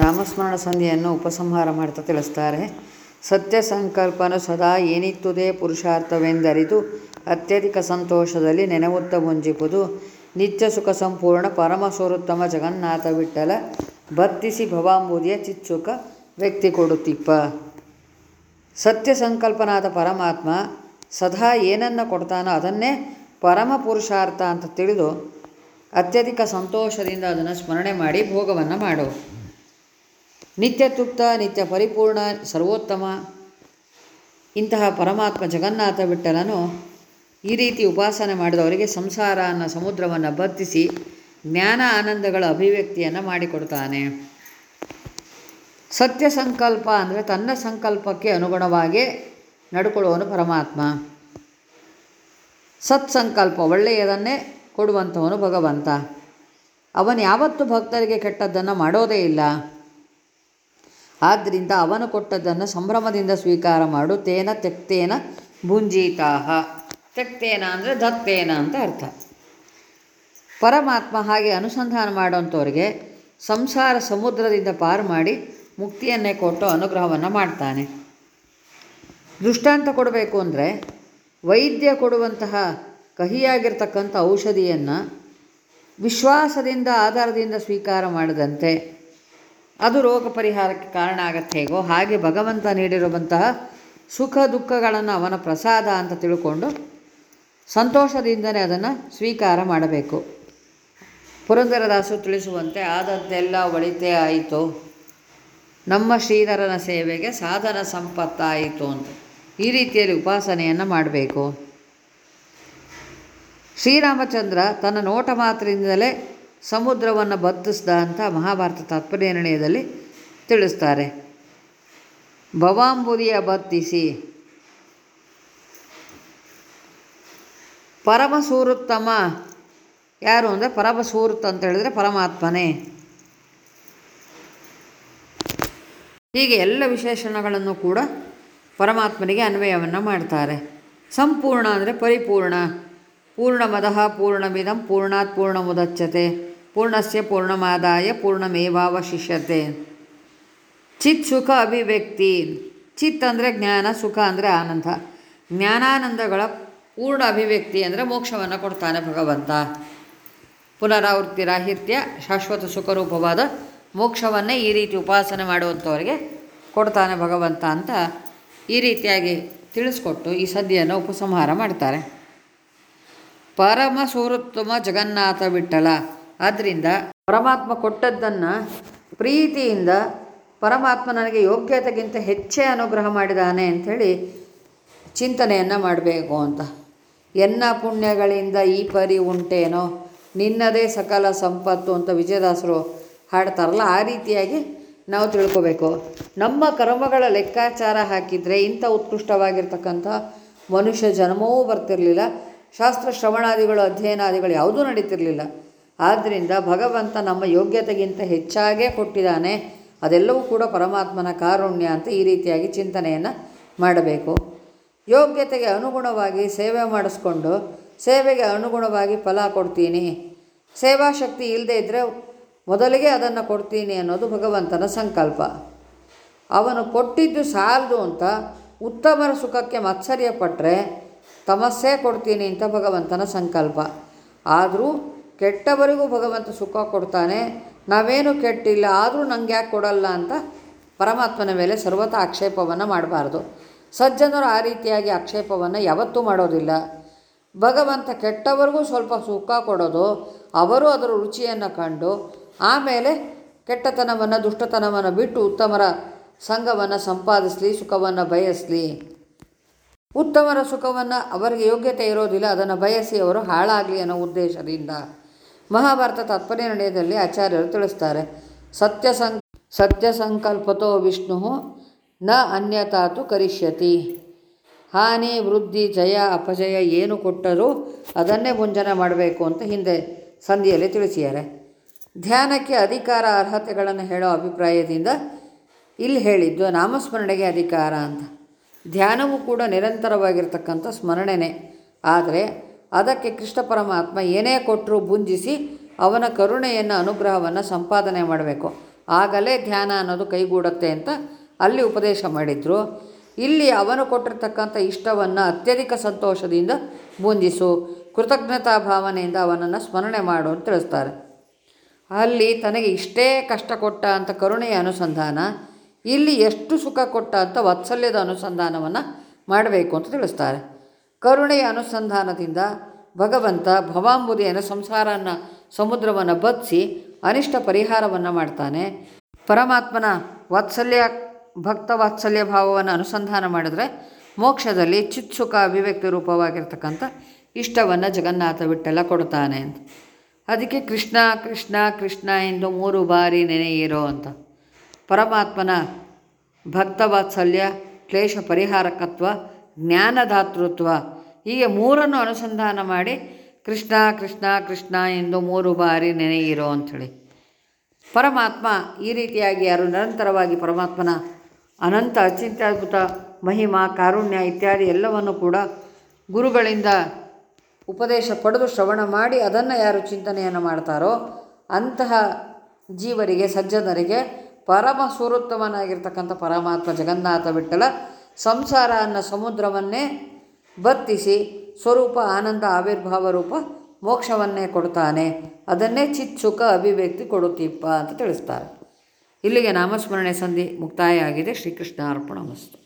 ನಾಮಸ್ಮರಣ ಸಂಧಿಯನ್ನು ಉಪಸಂಹಾರ ಮಾಡ್ತಾ ತಿಳಿಸ್ತಾರೆ. ಸತ್ಯ ಸಂಕಲ್ಪನು ಸದಾ ಏನಿತ್ತುದೇ ಪುರುಷಾರ್ಥವೆಂದರಿತು ಅತ್ಯಧಿಕ ಸಂತೋಷದಲ್ಲಿ ನೆನವುತ್ತ ಮುಂಜಿಪುದು ನಿತ್ಯ ಸುಖ ಸಂಪೂರ್ಣ ಪರಮ ಸ್ವರುತ್ತಮ ಜಗನ್ನಾಥ ವಿಠಲ ಭತ್ತಿಸಿ ಭವಾಂಬುದಿಯ ಚಿಚ್ಚುಕ ವ್ಯಕ್ತಿ ಕೊಡುತ್ತಿಪ್ಪ. ಸತ್ಯ ಸಂಕಲ್ಪನಾದ ಪರಮಾತ್ಮ ಸದಾ ಏನನ್ನು ಕೊಡ್ತಾನೋ ಅದನ್ನೇ ಪರಮ ಪುರುಷಾರ್ಥ ಅಂತ ತಿಳಿದು ಅತ್ಯಧಿಕ ಸಂತೋಷದಿಂದ ಅದನ್ನು ಸ್ಮರಣೆ ಮಾಡಿ ಭೋಗವನ್ನು ಮಾಡು. ನಿತ್ಯ ತೃಪ್ತ, ನಿತ್ಯ ಪರಿಪೂರ್ಣ, ಸರ್ವೋತ್ತಮ. ಇಂತಹ ಪರಮಾತ್ಮ ಜಗನ್ನಾಥ ಬಿಟ್ಟಲನು ಈ ರೀತಿ ಉಪಾಸನೆ ಮಾಡಿದವರಿಗೆ ಸಂಸಾರ ಅನ್ನೋ ಸಮುದ್ರವನ್ನು ಬತ್ತಿಸಿ ಜ್ಞಾನ ಆನಂದಗಳ ಅಭಿವ್ಯಕ್ತಿಯನ್ನು ಮಾಡಿಕೊಡ್ತಾನೆ. ಸತ್ಯ ಸಂಕಲ್ಪ ಅಂದರೆ ತನ್ನ ಸಂಕಲ್ಪಕ್ಕೆ ಅನುಗುಣವಾಗಿ ನಡ್ಕೊಳ್ಳುವನು ಪರಮಾತ್ಮ. ಸತ್ಸಂಕಲ್ಪ ಒಳ್ಳೆಯದನ್ನೇ ಕೊಡುವಂಥವನು ಭಗವಂತ. ಅವನು ಯಾವತ್ತೂ ಭಕ್ತರಿಗೆ ಕೆಟ್ಟದ್ದನ್ನು ಮಾಡೋದೇ ಇಲ್ಲ. ಆದ್ದರಿಂದ ಅವನು ಕೊಟ್ಟದ್ದನ್ನು ಸಂಭ್ರಮದಿಂದ ಸ್ವೀಕಾರ ಮಾಡು. ತೇನ ತೆಕ್ತೇನ ಭುಂಜೀತಾಹ. ತೆಕ್ತೇನ ಅಂದರೆ ದತ್ತೇನ ಅಂತ ಅರ್ಥ. ಪರಮಾತ್ಮ ಹಾಗೆ ಅನುಸಂಧಾನ ಮಾಡೋಂಥವ್ರಿಗೆ ಸಂಸಾರ ಸಮುದ್ರದಿಂದ ಪಾರು ಮಾಡಿ ಮುಕ್ತಿಯನ್ನೇ ಕೊಟ್ಟು ಅನುಗ್ರಹವನ್ನು ಮಾಡ್ತಾನೆ. ದೃಷ್ಟಾಂತ ಕೊಡಬೇಕು ಅಂದರೆ ವೈದ್ಯ ಕೊಡುವಂತಹ ಕಹಿಯಾಗಿರ್ತಕ್ಕಂಥ ಔಷಧಿಯನ್ನು ವಿಶ್ವಾಸದಿಂದ, ಆಧಾರದಿಂದ ಸ್ವೀಕಾರ ಮಾಡಿದಂತೆ ಅದು ರೋಗ ಪರಿಹಾರಕ್ಕೆ ಕಾರಣ ಆಗತ್ತೆ ಹೇಗೋ ಹಾಗೆ ಭಗವಂತ ನೀಡಿರುವಂತಹ ಸುಖ ದುಃಖಗಳನ್ನು ಅವನ ಪ್ರಸಾದ ಅಂತ ತಿಳ್ಕೊಂಡು ಸಂತೋಷದಿಂದಲೇ ಅದನ್ನು ಸ್ವೀಕಾರ ಮಾಡಬೇಕು. ಪುರಂದರದಾಸು ತಿಳಿಸುವಂತೆ ಆದದ್ದೆಲ್ಲ ಒಳಿತೆ ಆಯಿತು. ನಮ್ಮ ಶ್ರೀಧರನ ಸೇವೆಗೆ ಸಾಧನ ಸಂಪತ್ತಾಯಿತು ಅಂತ ಈ ರೀತಿಯಲ್ಲಿ ಉಪಾಸನೆಯನ್ನು ಮಾಡಬೇಕು. ಶ್ರೀರಾಮಚಂದ್ರ ತನ್ನ ನೋಟ ಮಾತ್ರದಿಂದಲೇ ಸಮುದ್ರವನ್ನು ಬತ್ತಿಸ್ದ ಅಂತ ಮಹಾಭಾರತ ತಾತ್ಪರ್ಯ ನಿರ್ಣಯದಲ್ಲಿ ತಿಳಿಸ್ತಾರೆ. ಭವಾಂಬುದಿಯ ಬತ್ತಿಸಿ ಪರಮಸೂರುತ್ತಮ. ಯಾರು ಅಂದರೆ ಪರಮಸೂರುತ್ ಅಂತ ಹೇಳಿದರೆ ಪರಮಾತ್ಮನೇ. ಹೀಗೆ ಎಲ್ಲ ವಿಶೇಷಣಗಳನ್ನು ಕೂಡ ಪರಮಾತ್ಮನಿಗೆ ಅನ್ವಯವನ್ನು ಮಾಡ್ತಾರೆ. ಸಂಪೂರ್ಣ ಅಂದರೆ ಪರಿಪೂರ್ಣ. ಪೂರ್ಣಮದಃ ಪೂರ್ಣಮಿದಂ ಪೂರ್ಣಾತ್ ಪೂರ್ಣಮುದಚ್ಯತೆ. ಪೂರ್ಣಸ್ಯ ಪೂರ್ಣಮಾದಾಯ ಪೂರ್ಣಮೇವಾವಶಿಷ್ಯತೆ. ಚಿತ್ ಸುಖ ಅಭಿವ್ಯಕ್ತಿ. ಚಿತ್ ಅಂದರೆ ಜ್ಞಾನ, ಸುಖ ಅಂದರೆ ಆನಂದ. ಜ್ಞಾನಾನಂದಗಳ ಪೂರ್ಣ ಅಭಿವ್ಯಕ್ತಿ ಅಂದರೆ ಮೋಕ್ಷವನ್ನು ಕೊಡ್ತಾನೆ ಭಗವಂತ. ಪುನರಾವೃತ್ತಿ ರಾಹಿತ್ಯ, ಶಾಶ್ವತ ಸುಖರೂಪವಾದ ಮೋಕ್ಷವನ್ನೇ ಈ ರೀತಿ ಉಪಾಸನೆ ಮಾಡುವಂಥವರಿಗೆ ಕೊಡ್ತಾನೆ ಭಗವಂತ ಅಂತ ಈ ರೀತಿಯಾಗಿ ತಿಳಿಸ್ಕೊಟ್ಟು ಈ ಸದ್ಯನ ಉಪಸಂಹಾರ ಮಾಡ್ತಾರೆ. ಪರಮ ಸೂರೋತ್ತಮ ಜಗನ್ನಾಥ ವಿಠಲ. ಆದ್ದರಿಂದ ಪರಮಾತ್ಮ ಕೊಟ್ಟದ್ದನ್ನು ಪ್ರೀತಿಯಿಂದ ಪರಮಾತ್ಮ ನನಗೆ ಯೋಗ್ಯತೆಗಿಂತ ಹೆಚ್ಚೇ ಅನುಗ್ರಹ ಮಾಡಿದಾನೆ ಅಂಥೇಳಿ ಚಿಂತನೆಯನ್ನು ಮಾಡಬೇಕು ಅಂತ. ಎನ್ನ ಪುಣ್ಯಗಳಿಂದ ಈ ಪರಿ ಉಂಟೇನೋ, ನಿನ್ನದೇ ಸಕಲ ಸಂಪತ್ತು ಅಂತ ವಿಜಯದಾಸರು ಹಾಡ್ತಾರಲ್ಲ, ಆ ರೀತಿಯಾಗಿ ನಾವು ತಿಳ್ಕೋಬೇಕು. ನಮ್ಮ ಕರ್ಮಗಳ ಲೆಕ್ಕಾಚಾರ ಹಾಕಿದರೆ ಇಂಥ ಉತ್ಕೃಷ್ಟವಾಗಿರ್ತಕ್ಕಂಥ ಮನುಷ್ಯ ಜನ್ಮವೂ ಬರ್ತಿರಲಿಲ್ಲ. ಶಾಸ್ತ್ರ ಶ್ರವಣಾದಿಗಳು, ಅಧ್ಯಯನಾದಿಗಳು ಯಾವುದೂ ನಡೀತಿರಲಿಲ್ಲ. ಆದ್ದರಿಂದ ಭಗವಂತ ನಮ್ಮ ಯೋಗ್ಯತೆಗಿಂತ ಹೆಚ್ಚಾಗೇ ಕೊಟ್ಟಿದ್ದಾನೆ. ಅದೆಲ್ಲವೂ ಕೂಡ ಪರಮಾತ್ಮನ ಕಾರುಣ್ಯ ಅಂತ ಈ ರೀತಿಯಾಗಿ ಚಿಂತನೆಯನ್ನು ಮಾಡಬೇಕು. ಯೋಗ್ಯತೆಗೆ ಅನುಗುಣವಾಗಿ ಸೇವೆ ಮಾಡಿಸ್ಕೊಂಡು ಸೇವೆಗೆ ಅನುಗುಣವಾಗಿ ಫಲ ಕೊಡ್ತೀನಿ. ಸೇವಾಶಕ್ತಿ ಇಲ್ಲದೇ ಇದ್ದರೆ ಮೊದಲಿಗೆ ಅದನ್ನು ಕೊಡ್ತೀನಿ ಅನ್ನೋದು ಭಗವಂತನ ಸಂಕಲ್ಪ. ಅವನು ಕೊಟ್ಟಿದ್ದು ಸಾಲದು ಅಂತ ಉತ್ತಮರ ಸುಖಕ್ಕೆ ಮತ್ಸರ್ಯಪಟ್ಟರೆ ತಮಸ್ಸೇ ಕೊಡ್ತೀನಿ ಅಂತ ಭಗವಂತನ ಸಂಕಲ್ಪ. ಆದರೂ ಕೆಟ್ಟವರಿಗೂ ಭಗವಂತ ಸುಖ ಕೊಡ್ತಾನೆ. ನಾವೇನು ಕೆಟ್ಟಿಲ್ಲ, ಆದರೂ ನಂಗೆ ಯಾಕೆ ಕೊಡಲ್ಲ ಅಂತ ಪರಮಾತ್ಮನ ಮೇಲೆ ಸರ್ವತ ಆಕ್ಷೇಪವನ್ನು ಮಾಡಬಾರ್ದು. ಸಜ್ಜನರು ಆ ರೀತಿಯಾಗಿ ಆಕ್ಷೇಪವನ್ನು ಯಾವತ್ತೂ ಮಾಡೋದಿಲ್ಲ. ಭಗವಂತ ಕೆಟ್ಟವರಿಗೂ ಸ್ವಲ್ಪ ಸುಖ ಕೊಡೋದು, ಅವರು ಅದರ ರುಚಿಯನ್ನು ಕಂಡು, ಆಮೇಲೆ ಕೆಟ್ಟತನವನ್ನು, ದುಷ್ಟತನವನ್ನು ಬಿಟ್ಟು ಉತ್ತಮರ ಸಂಘವನ್ನು ಸಂಪಾದಿಸಲಿ, ಸುಖವನ್ನು ಬಯಸಲಿ. ಉತ್ತಮರ ಸುಖವನ್ನು ಅವರಿಗೆ ಯೋಗ್ಯತೆ ಇರೋದಿಲ್ಲ, ಅದನ್ನು ಬಯಸಿ ಅವರು ಹಾಳಾಗಲಿ ಅನ್ನೋ ಉದ್ದೇಶದಿಂದ. ಮಹಾಭಾರತ ತಾತ್ಪರ್ಯ ನಿರ್ಣಯದಲ್ಲಿ ಆಚಾರ್ಯರು ತಿಳಿಸ್ತಾರೆ, ಸತ್ಯ ಸಂ ಸತ್ಯ ಸಂಕಲ್ಪತೋ ವಿಷ್ಣು ನ ಅನ್ಯತಾತು ಕರಿಷ್ಯತಿ. ಹಾನಿ, ವೃದ್ಧಿ, ಜಯ, ಅಪಜಯ ಏನು ಕೊಟ್ಟರೂ ಅದನ್ನೇ ಮುಂಜಾನೆ ಮಾಡಬೇಕು ಅಂತ ಹಿಂದೆ ಸಂಧಿಯಲ್ಲಿ ತಿಳಿಸಿದ್ದಾರೆ. ಧ್ಯಾನಕ್ಕೆ ಅಧಿಕಾರ ಅರ್ಹತೆಗಳನ್ನು ಹೇಳೋ ಅಭಿಪ್ರಾಯದಿಂದ ಇಲ್ಲಿ ಹೇಳಿದ್ದು ನಾಮಸ್ಮರಣೆಗೆ ಅಧಿಕಾರ ಅಂತ. ಧ್ಯಾನವೂ ಕೂಡ ನಿರಂತರವಾಗಿರ್ತಕ್ಕಂಥ ಸ್ಮರಣೆನೇ. ಆದರೆ ಅದಕ್ಕೆ ಕೃಷ್ಣ ಪರಮಾತ್ಮ ಏನೇ ಕೊಟ್ಟರೂ ಬುಂಜಿಸಿ ಅವನ ಕರುಣೆಯನ್ನು, ಅನುಗ್ರಹವನ್ನು ಸಂಪಾದನೆ ಮಾಡಬೇಕು. ಆಗಲೇ ಧ್ಯಾನ ಅನ್ನೋದು ಕೈಗೂಡುತ್ತೆ ಅಂತ ಅಲ್ಲಿ ಉಪದೇಶ ಮಾಡಿದರು. ಇಲ್ಲಿ ಅವನು ಕೊಟ್ಟಿರ್ತಕ್ಕಂಥ ಇಷ್ಟವನ್ನು ಅತ್ಯಧಿಕ ಸಂತೋಷದಿಂದ ಬೂಂದಿಸು ಕೃತಜ್ಞತಾ ಭಾವನೆಯಿಂದ ಅವನನ್ನು ಸ್ಮರಣೆ ಮಾಡು ಅಂತ ತಿಳಿಸ್ತಾರೆ. ಅಲ್ಲಿ ತನಗೆ ಇಷ್ಟೇ ಕಷ್ಟ ಕೊಟ್ಟ ಅಂತ ಕರುಣೆಯ ಅನುಸಂಧಾನ, ಇಲ್ಲಿ ಎಷ್ಟು ಸುಖ ಕೊಟ್ಟ ಅಂತ ವಾತ್ಸಲ್ಯದ ಅನುಸಂಧಾನವನ್ನು ಮಾಡಬೇಕು ಅಂತ ತಿಳಿಸ್ತಾರೆ. ಕರುಣೆಯ ಅನುಸಂಧಾನದಿಂದ ಭಗವಂತ ಭವಾಂಬುದಿಯನ್ನು ಸಂಸಾರನ ಸಮುದ್ರವನ್ನು ಬತ್ತಿಸಿ ಅನಿಷ್ಟ ಪರಿಹಾರವನ್ನು ಮಾಡ್ತಾನೆ. ಪರಮಾತ್ಮನ ವಾತ್ಸಲ್ಯ, ಭಕ್ತ ವಾತ್ಸಲ್ಯ ಭಾವವನ್ನು ಅನುಸಂಧಾನ ಮಾಡಿದ್ರೆ ಮೋಕ್ಷದಲ್ಲಿ ಚಿತ್ಸುಖ ಅಭಿವ್ಯಕ್ತಿ ರೂಪವಾಗಿರ್ತಕ್ಕಂಥ ಇಷ್ಟವನ್ನು ಜಗನ್ನಾಥ ಬಿಟ್ಟೆಲ್ಲ ಕೊಡ್ತಾನೆ ಅಂತ. ಅದಕ್ಕೆ ಕೃಷ್ಣ ಕೃಷ್ಣ ಕೃಷ್ಣ ಎಂದು ಮೂರು ಬಾರಿ ನೆನೆಯಿರೋ ಅಂತ. ಪರಮಾತ್ಮನ ಭಕ್ತವಾತ್ಸಲ್ಯ ಕ್ಲೇಶ ಪರಿಹಾರಕತ್ವ ಜ್ಞಾನದಾತೃತ್ವ. ಹೀಗೆ ಮೂರನ್ನು ಅನುಸಂಧಾನ ಮಾಡಿ ಕೃಷ್ಣ ಕೃಷ್ಣ ಕೃಷ್ಣ ಎಂದು ಮೂರು ಬಾರಿ ನೆನೆಯಿರೋ ಅಂಥೇಳಿ. ಪರಮಾತ್ಮ ಈ ರೀತಿಯಾಗಿ ಯಾರು ನಿರಂತರವಾಗಿ ಪರಮಾತ್ಮನ ಅನಂತ ಅಚಿತ್ಯದ್ಭುತ, ಮಹಿಮಾ, ಕಾರುಣ್ಯ ಇತ್ಯಾದಿ ಎಲ್ಲವನ್ನು ಕೂಡ ಗುರುಗಳಿಂದ ಉಪದೇಶ ಪಡೆದು ಶ್ರವಣ ಮಾಡಿ ಅದನ್ನು ಯಾರು ಚಿಂತನೆಯನ್ನು ಮಾಡ್ತಾರೋ ಅಂತಹ ಜೀವರಿಗೆ, ಸಜ್ಜನರಿಗೆ ಪರಮ ಸುರುತ್ತಮನಾಗಿರ್ತಕ್ಕಂಥ ಪರಮಾತ್ಮ ಜಗನ್ನಾಥ ಬಿಟ್ಟಲ ಸಂಸಾರ ಅನ್ನೋ ಸಮುದ್ರವನ್ನೇ ಬತ್ತಿಸಿ ಸ್ವರೂಪ ಆನಂದ ಆವಿರ್ಭಾವ ರೂಪ ಮೋಕ್ಷವನ್ನೇ ಕೊಡ್ತಾನೆ. ಅದನ್ನೇ ಚಿತ್ ಸುಖ ಅಭಿವ್ಯಕ್ತಿ ಕೊಡುತ್ತೀಪ್ಪ ಅಂತ ತಿಳಿಸ್ತಾರೆ. ಇಲ್ಲಿಗೆ ನಾಮಸ್ಮರಣೆ ಸಂಧಿ ಮುಕ್ತಾಯ ಆಗಿದೆ. ಶ್ರೀಕೃಷ್ಣ ಅರ್ಪಣ ಮಸ್ತು.